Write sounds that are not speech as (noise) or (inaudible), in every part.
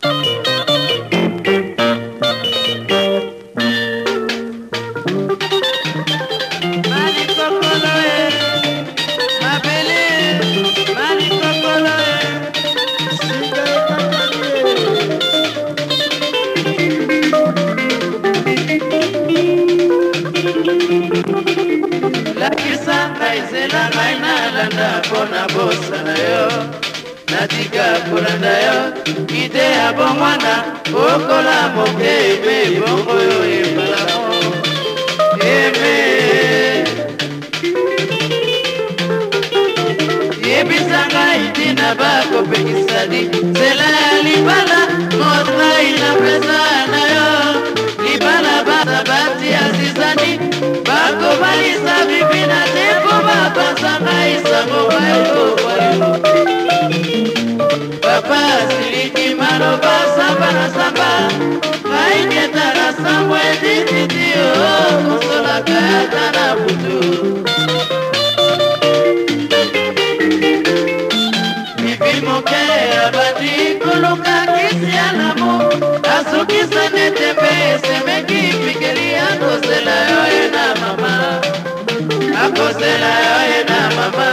Thank you. eme ebongo oyo ebalamo eme yebisa ngai ntina bakopekisani nzela ya libala mosai na pesa na yo libala bata bati azizani bakobalisa bibi na te mpo bapanza ngai sango bayokokwayo papa siliki maloba samba na samba masango etititi o oh, kosolaka ata na butu mipi moke abandi koluka kisi ya lamo asukisa nete mpe esemeki pikeli akosela yoye na mama akosela yoye na mama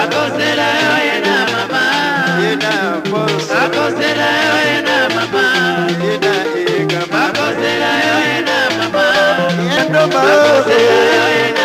akosela yoye na mama akosela yoye na a Shivaya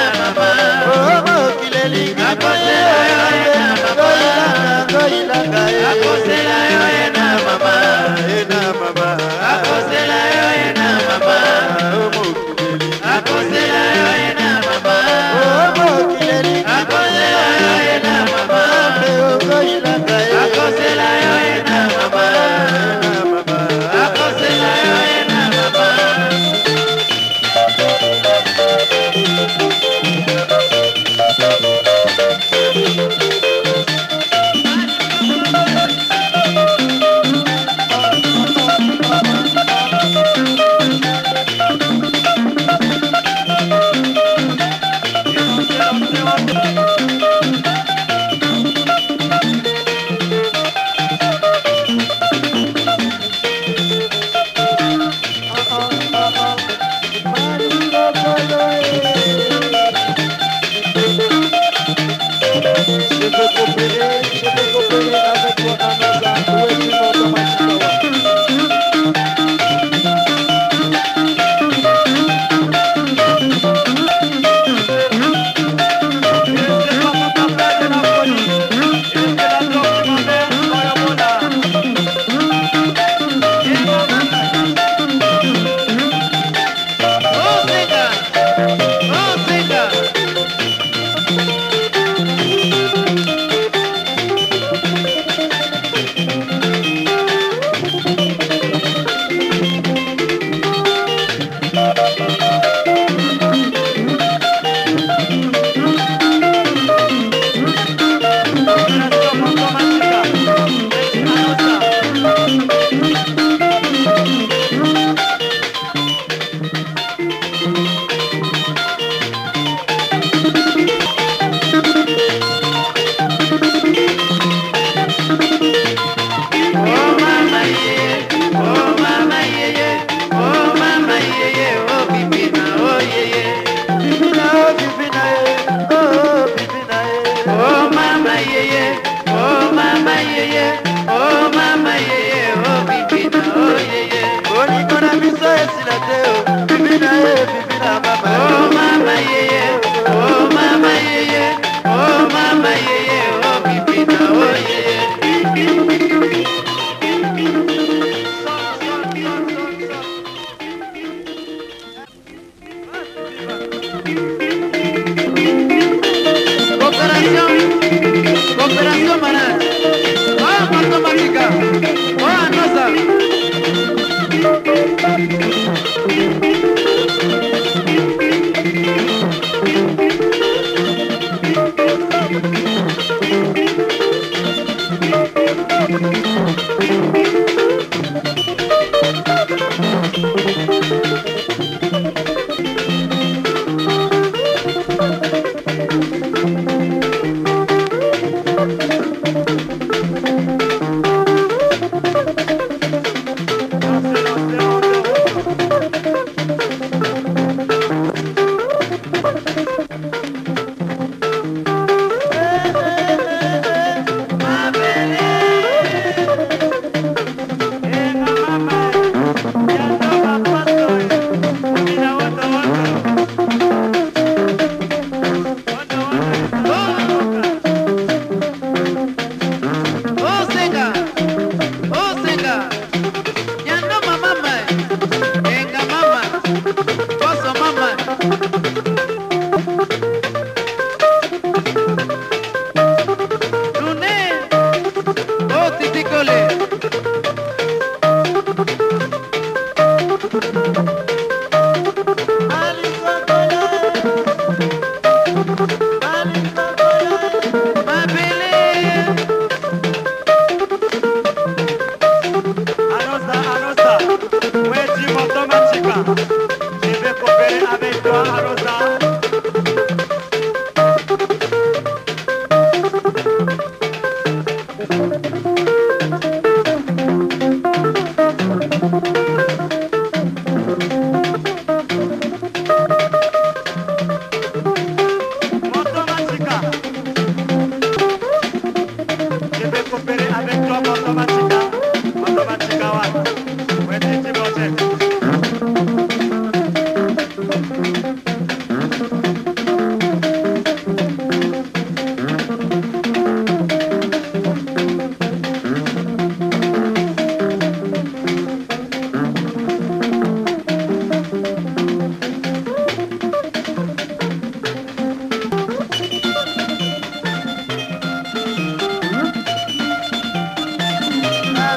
Thank you.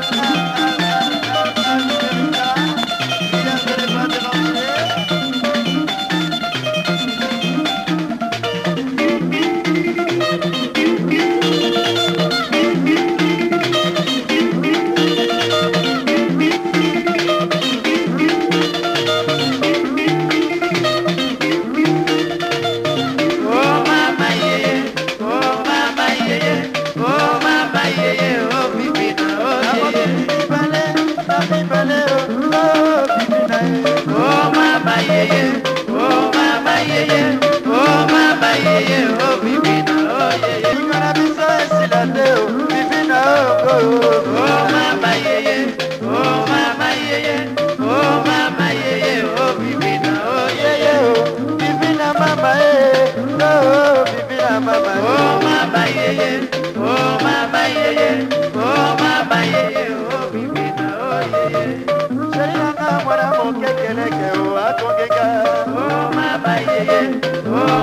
Thank (laughs) you. Amen.